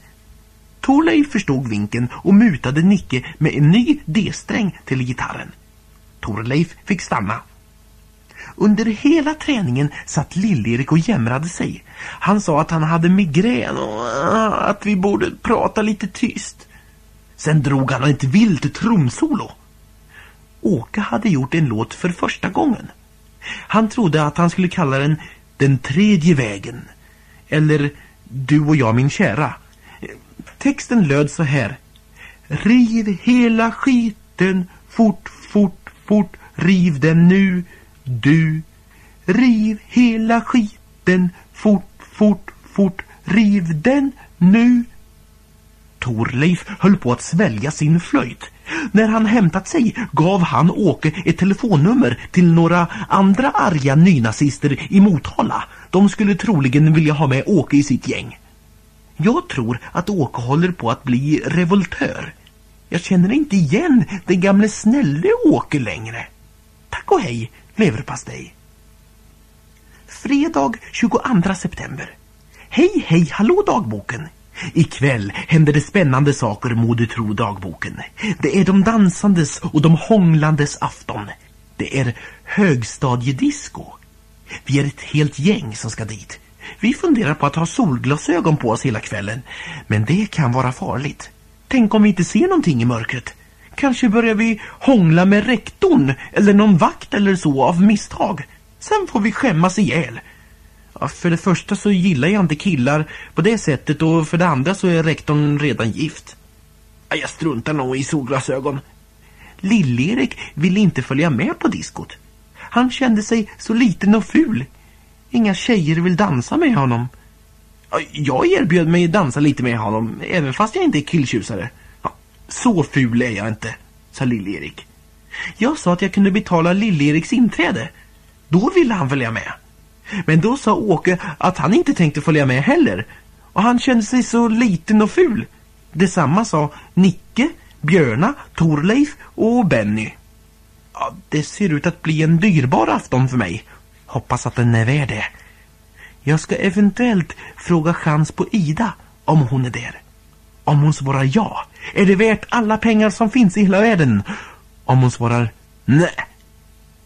Torleif förstod vinken och mutade Nicke med en ny D-sträng till gitarren. Torleif fick stanna. Under hela träningen satt Lill-Erik och jämrade sig. Han sa att han hade migrän och äh, att vi borde prata lite tyst. Sen drog han ett vilt trumsolo. Åke hade gjort en låt för första gången. Han trodde att han skulle kalla den Den tredje vägen. Eller Du och jag min kära. Texten löd så här. Riv hela skiten fort, fort, fort. Riv den nu, du. Riv hela skiten fort, fort, fort. Riv den nu. Torleif höll på att svälja sin flöjt. När han hämtat sig gav han Åke ett telefonnummer till några andra arga nynazister i Motala. De skulle troligen vilja ha med Åke i sitt gäng. Jag tror att Åke håller på att bli revoltör. Jag känner inte igen den gamle snälle Åke längre. Tack och hej, leverpastej. Fredag 22 september. Hej, hej, hallå dagboken. Ikväll händer det spännande saker, må du tro dagboken. Det är de dansandes och de hånglandes afton. Det är högstadiedisco. Vi är ett helt gäng som ska dit. Vi funderar på att ha solglasögon på oss hela kvällen. Men det kan vara farligt. Tänk om vi inte ser någonting i mörkret. Kanske börjar vi hångla med rektorn eller någon vakt eller så av misstag. Sen får vi skämmas ihjäl. Ja, för det första så gillar jag inte killar på det sättet och för det andra så är rektorn redan gift. Ja, jag struntar nog i solglasögon. Lill-Erik ville inte följa med på diskot. Han kände sig så liten och ful. Inga tjejer vill dansa med honom. Ja, Jag erbjöd mig dansa lite med honom, även fast jag inte är killtjusare. Ja, så ful är jag inte, sa Lill-Erik. Jag sa att jag kunde betala Lill-Eriks inträde. Då ville han följa med. Men då sa Åke att han inte tänkte följa med heller. Och han kände sig så liten och ful. Detsamma sa Nicke, Björna, Torleif och Benny. Ja, det ser ut att bli en dyrbar afton för mig. Hoppas att den är värd det. Jag ska eventuellt fråga chans på Ida om hon är där. Om hon svarar ja, är det värt alla pengar som finns i hela världen. Om hon svarar nej,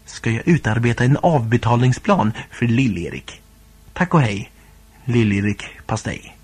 ska jag utarbeta en avbetalningsplan för Lill-Erik. Tack och hej, Lill-Erik Pastej.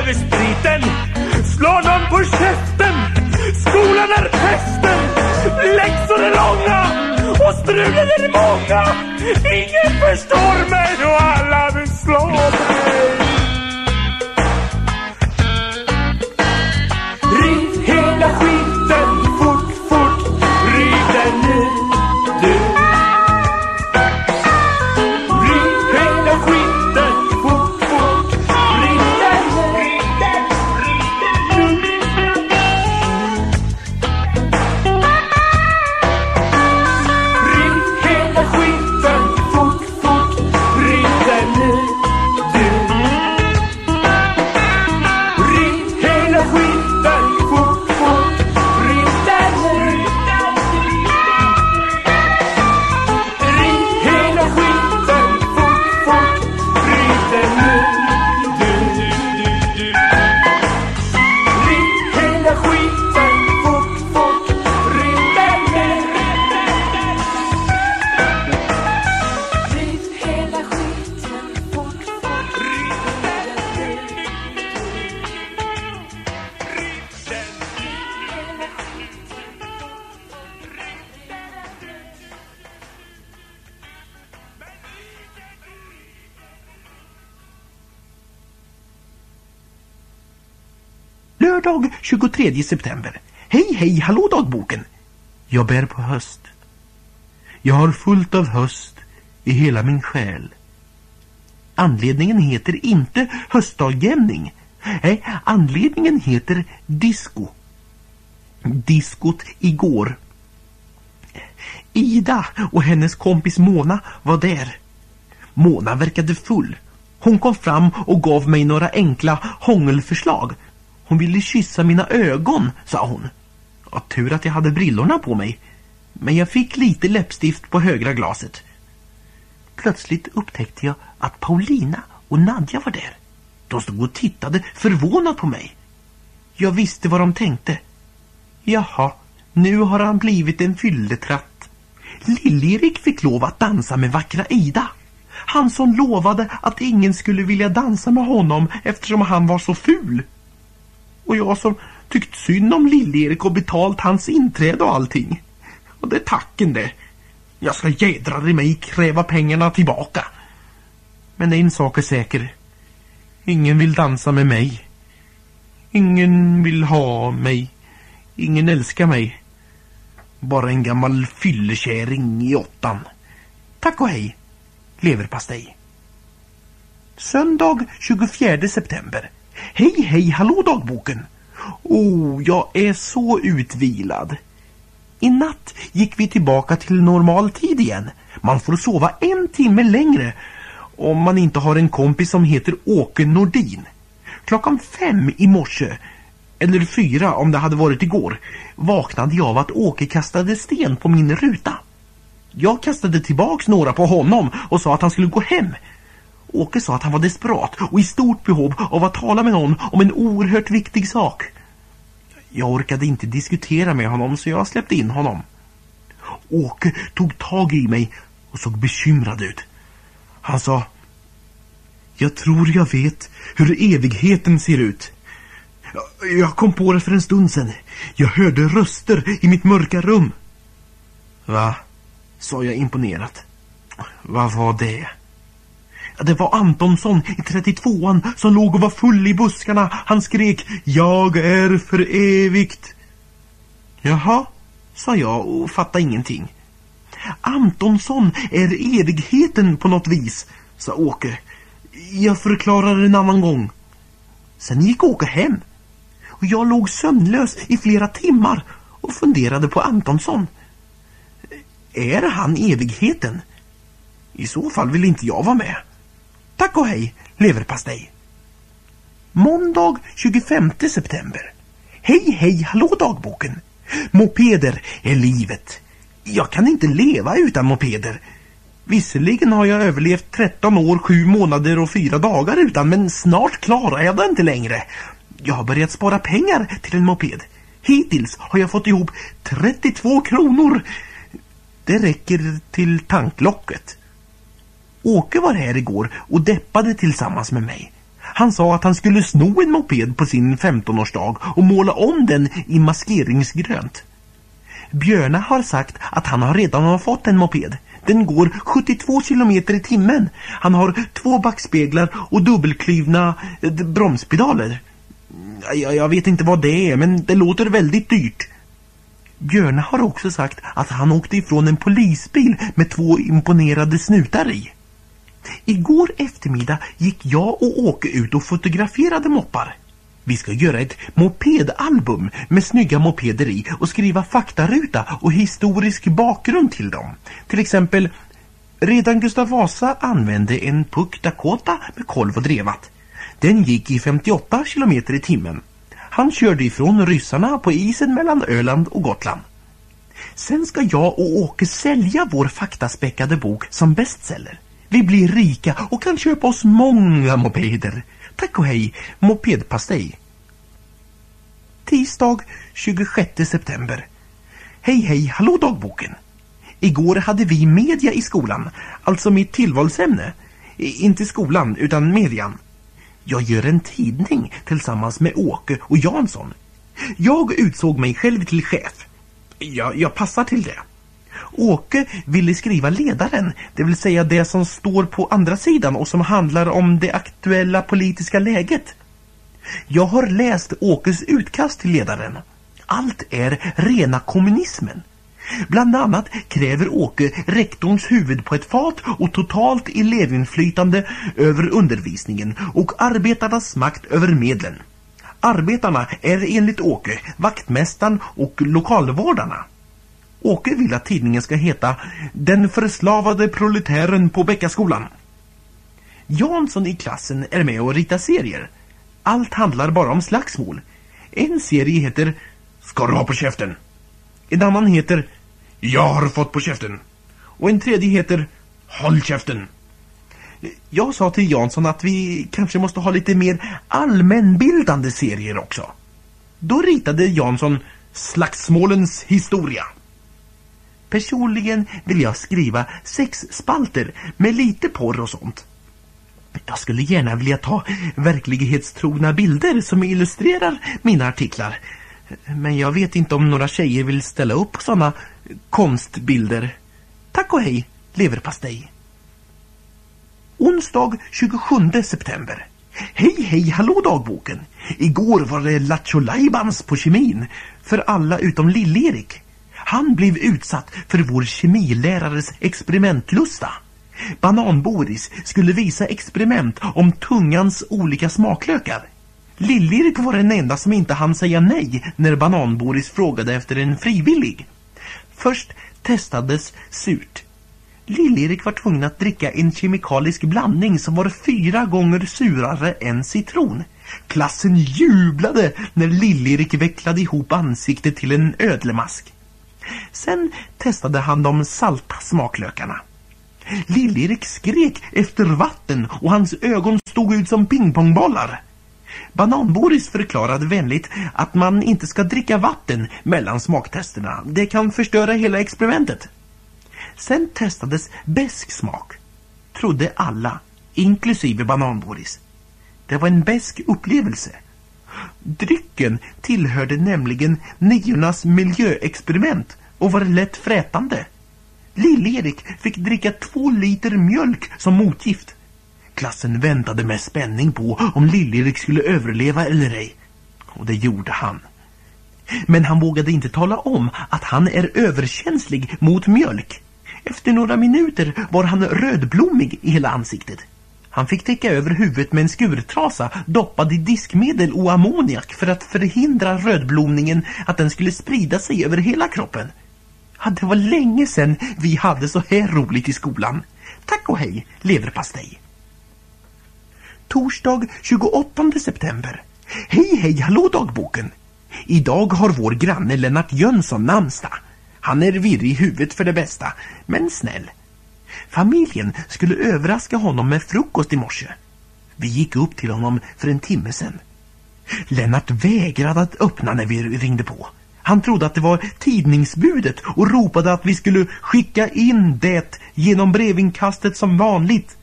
Över spriten. Slå någon på käften, skolan är pesten. Läxor är långa och strulen är många. Ingen förstår mig och alla vill slå mig.
23 september. Hej, hej, hallå dagboken. Jag bär på höst. Jag har fullt av höst i hela min själ. Anledningen heter inte höstdagjämning. Nej, anledningen heter disco. Diskot igår. Ida och hennes kompis Mona var där. Mona verkade full. Hon kom fram och gav mig några enkla hångelförslag. Hon ville kyssa mina ögon, sa hon. Ja, tur att jag hade brillorna på mig. Men jag fick lite läppstift på högra glaset. Plötsligt upptäckte jag att Paulina och Nadja var där. De stod och tittade förvånat på mig. Jag visste vad de tänkte. Jaha, nu har han blivit en fylletratt. Lill-Erik fick lov att dansa med vackra Ida. Han som lovade att ingen skulle vilja dansa med honom eftersom han var så ful. Och jag som tyckt synd om Lill-Erik och betalt hans inträde och allting. Och det är tacken det. Jag ska jädrar i mig kräva pengarna tillbaka. Men en sak är säker. Ingen vill dansa med mig. Ingen vill ha mig. Ingen älskar mig. Bara en gammal fyllekärring i åttan. Tack och hej. Leverpastej. Söndag 24 september. Hej, hej, hallå dagboken. Oh, jag är så utvilad. I natt gick vi tillbaka till normal tid igen. Man får sova en timme längre om man inte har en kompis som heter Åke Nordin. Klockan fem i morse, eller fyra om det hade varit igår, vaknade jag av att Åke kastade sten på min ruta. Jag kastade tillbaks några på honom och sa att han skulle gå hem. Åke sa att han var desperat och i stort behov av att tala med någon om en oerhört viktig sak. Jag orkade inte diskutera med honom så jag släppte in honom. Åke tog tag i mig och såg bekymrad ut. Han sa Jag tror jag vet hur evigheten ser ut. Jag kom på det för en stund sedan. Jag hörde röster i mitt mörka rum. Va? sa jag imponerat. Vad var det? Det var Antonsson i 32an som låg och var full i buskarna. Han skrek Jag är för evigt. Jaha, sa jag och fattade ingenting. Antonsson är evigheten på något vis, sa Åke. Jag förklarar en annan gång. Sen gick Åke hem. Och jag låg sömnlös i flera timmar och funderade på Antonsson. Är han evigheten? I så fall vill inte jag vara med. Tack och hej, leverpastej. Måndag 25 september. Hej, hej, hallå dagboken. Mopeder är livet. Jag kan inte leva utan mopeder. Visserligen har jag överlevt 13 år, 7 månader och 4 dagar utan, men snart klarar jag det inte längre. Jag har börjat spara pengar till en moped. Hittills har jag fått ihop 32 kronor. Det räcker till tanklocket. Åke var här igår och deppade tillsammans med mig. Han sa att han skulle sno en moped på sin 15-årsdag och måla om den i maskeringsgrönt. Björna har sagt att han redan har fått en moped. Den går 72 kilometer i timmen. Han har två backspeglar och dubbelklyvna eh, bromspedaler. Jag, jag vet inte vad det är, men det låter väldigt dyrt. Björna har också sagt att han åkte ifrån en polisbil med två imponerade snutar i. Igår eftermiddag gick jag och Åke ut och fotograferade moppar. Vi ska göra ett mopedalbum med snygga mopeder i och skriva faktaruta och historisk bakgrund till dem. Till exempel, redan Gustav Vasa använde en Puck Dakota med kolv och drevat. Den gick i 58 km i timmen. Han körde ifrån ryssarna på isen mellan Öland och Gotland. Sen ska jag och Åke sälja vår faktaspäckade bok som bestseller. Vi blir rika och kan köpa oss många mopeder. Tack och hej, mopedpastej. Tisdag 26 september. Hej hej, hallå dagboken. Igår hade vi media i skolan, alltså mitt tillvalsämne. Inte skolan, utan median. Jag gör en tidning tillsammans med Åke och Jansson. Jag utsåg mig själv till chef. Jag, jag passar till det. Åke ville skriva ledaren, det vill säga det som står på andra sidan och som handlar om det aktuella politiska läget. Jag har läst Åkes utkast till ledaren. Allt är rena kommunismen. Bland annat kräver Åke rektorns huvud på ett fat och totalt elevinflytande över undervisningen och arbetarnas makt över medlen. Arbetarna är enligt Åke vaktmästaren och lokalvårdarna. Åke vill att tidningen ska heta Den förslavade proletären på Bäckaskolan. Jansson i klassen är med och ritar serier. Allt handlar bara om slagsmål. En serie heter Ska du ha på käften? En annan heter Jag har fått på käften. Och en tredje heter Håll käften. Jag sa till Jansson att vi kanske måste ha lite mer allmänbildande serier också. Då ritade Jansson Slagsmålens historia. Personligen vill jag skriva sex spalter med lite porr och sånt. Jag skulle gärna vilja ta verklighetstrogna bilder som illustrerar mina artiklar. Men jag vet inte om några tjejer vill ställa upp på sådana konstbilder. Tack och hej, leverpastej. Onsdag 27 september. Hej hej hallå dagboken. Igår var det Lattjo Lajbans på kemin. För alla utom Lill-Erik. Han blev utsatt för vår kemilärares experimentlusta. Banan-Boris skulle visa experiment om tungans olika smaklökar. Lill-Erik var den enda som inte hann säga nej när Banan-Boris frågade efter en frivillig. Först testades surt. Lill-Erik var tvungen att dricka en kemikalisk blandning som var fyra gånger surare än citron. Klassen jublade när Lill-Erik vecklade ihop ansiktet till en ödlemask. Sen testade han de salta smaklökarna. Lill-Erik skrek efter vatten och hans ögon stod ut som pingpongbollar. Banan-Boris förklarade vänligt att man inte ska dricka vatten mellan smaktesterna. Det kan förstöra hela experimentet. Sen testades besk smak. Trodde alla, inklusive Banan-Boris. Det var en besk upplevelse. Drycken tillhörde nämligen niornas miljöexperiment och var lätt frätande. Lill-Erik fick dricka två liter mjölk som motgift. Klassen väntade med spänning på om Lill-Erik skulle överleva eller ej. Och det gjorde han. Men han vågade inte tala om att han är överkänslig mot mjölk. Efter några minuter var han rödblommig i hela ansiktet. Han fick täcka över huvudet med en skurtrasa doppad i diskmedel och ammoniak för att förhindra rödblomningen att den skulle sprida sig över hela kroppen. Ja, det var länge sedan vi hade så här roligt i skolan. Tack och hej, leverpastej. Torsdag 28 september. Hej hej, hallå dagboken. Idag har vår granne Lennart Jönsson namnsdag. Han är virrig i huvudet för det bästa, men snäll. Familjen skulle överraska honom med frukost i morse. Vi gick upp till honom för en timme sedan. Lennart vägrade att öppna när vi ringde på. Han trodde att det var tidningsbudet och ropade att vi skulle skicka in det genom brevinkastet som vanligt.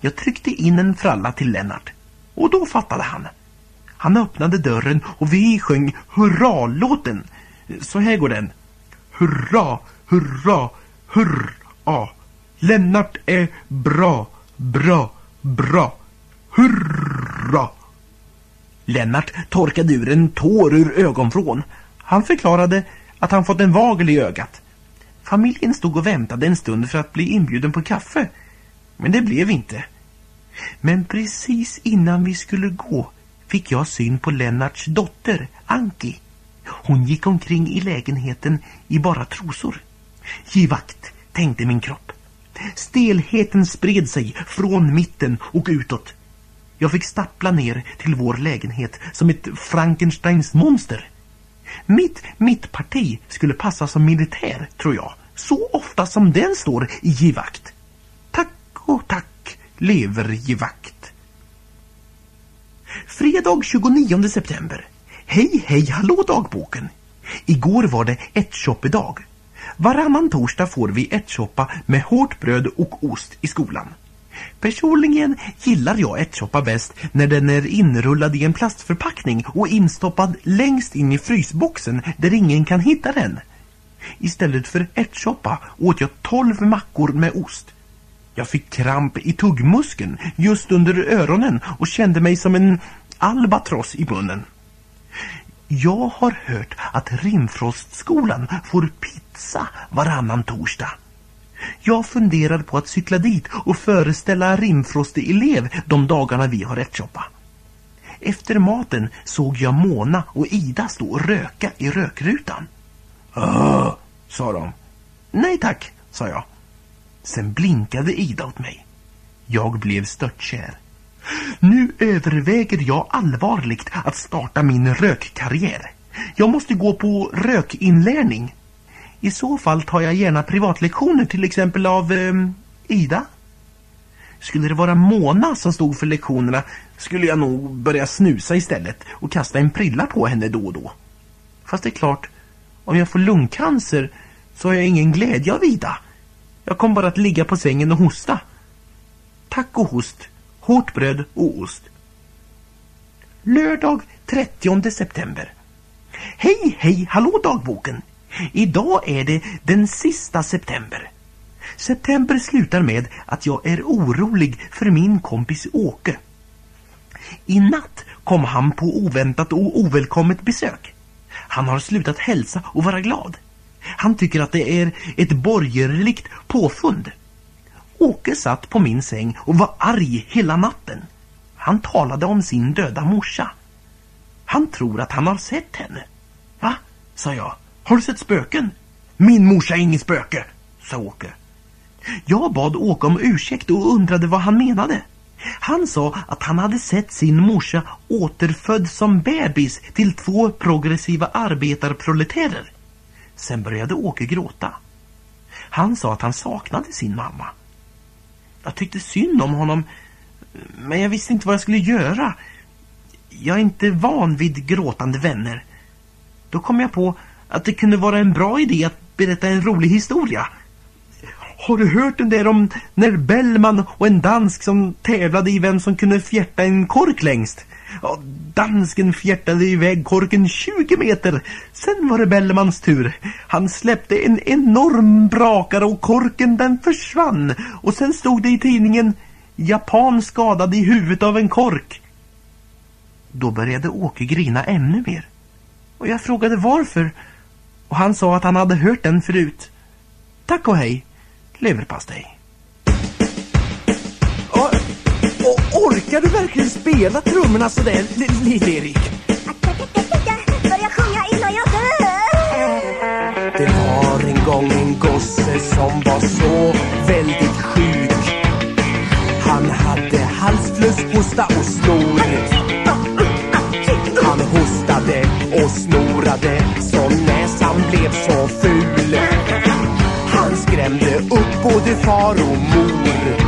Jag tryckte in en fralla till Lennart och då fattade han. Han öppnade dörren och vi sjöng hurra-låten. Så här går den. Hurra, hurra, hurra. Lennart är bra, bra, bra. Hurra! Lennart torkade ur en tår ur ögonvrån. Han förklarade att han fått en vagel i ögat. Familjen stod och väntade en stund för att bli inbjuden på kaffe. Men det blev inte. Men precis innan vi skulle gå fick jag syn på Lennarts dotter, Anki. Hon gick omkring i lägenheten i bara trosor. Givakt, tänkte min kropp. Stelheten spred sig från mitten och utåt. Jag fick stappla ner till vår lägenhet som ett Frankensteins monster. Mitt mittparti skulle passa som militär, tror jag. Så ofta som den står i givakt. Tack och tack, lever givakt. Fredag 29 september. Hej, hej, hallå dagboken. Igår var det ärtsoppedag. Varannan torsdag får vi ärtsoppa med hårt bröd och ost i skolan. Personligen gillar jag ärtsoppa bäst när den är inrullad i en plastförpackning och instoppad längst in i frysboxen där ingen kan hitta den. Istället för ärtsoppa åt jag tolv mackor med ost. Jag fick kramp i tuggmuskeln just under öronen och kände mig som en albatross i munnen. Jag har hört att Rimfrostskolan får pizza varannan torsdag. Jag funderar på att cykla dit och föreställa Rimfrost-elev de dagarna vi har ärtsoppa. Efter maten såg jag Mona och Ida stå och röka i rökrutan. Åh, sa de. Nej tack, sa jag. Sen blinkade Ida åt mig. Jag blev störtkär. Nu överväger jag allvarligt att starta min rökkarriär. Jag måste gå på rökinlärning. I så fall tar jag gärna privatlektioner till exempel av eh, Ida. Skulle det vara Mona som stod för lektionerna skulle jag nog börja snusa istället och kasta en prilla på henne då och då. Fast det är klart, om jag får lungcancer så har jag ingen glädje av Ida. Jag kommer bara att ligga på sängen och hosta. Tack och host, hårt bröd och ost. Lördag 30 september. Hej, hej, hallå dagboken! Idag är det den sista september. September slutar med att jag är orolig för min kompis Åke. I natt kom han på oväntat och ovälkommet besök. Han har slutat hälsa och vara glad. Han tycker att det är ett borgerligt påfund. Åke satt på min säng och var arg hela natten. Han talade om sin döda morsa. Han tror att han har sett henne. Va? sa jag. Har du sett spöken? Min morsa är ingen spöke, sa Åke. Jag bad Åke om ursäkt och undrade vad han menade. Han sa att han hade sett sin morsa återfödd som bebis till två progressiva arbetarproletärer. Sen började Åke gråta. Han sa att han saknade sin mamma. Jag tyckte synd om honom, men jag visste inte vad jag skulle göra. Jag är inte van vid gråtande vänner. Då kom jag på att det kunde vara en bra idé att berätta en rolig historia. Har du hört den där om när Bellman och en dansk som tävlade i vem som kunde fjärta en kork längst? Ja, dansken fjärtade iväg korken 20 meter. Sen var det Bellmans tur. Han släppte en enorm brakare och korken den försvann. Och sen stod det i tidningen Japan skadad i huvudet av en kork. Då började Åke grina ännu mer. Och jag frågade varför. Och han sa att han hade hört den förut. Tack och hej leverpastej. Orkar du verkligen spela trummorna sådär, Lill-Erik?
Börja sjunga innan jag dör.
Det var en gång en gosse som var så väldigt sjuk. Han hade halsfluss, hosta och snor. Han hostade och snorade så näsan blev så ful skrämde upp både far och mor.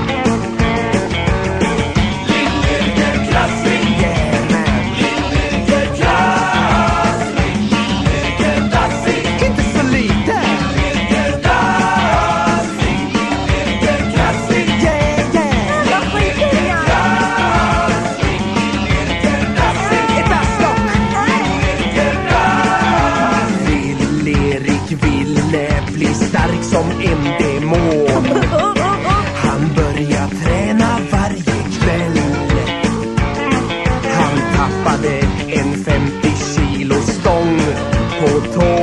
På tån.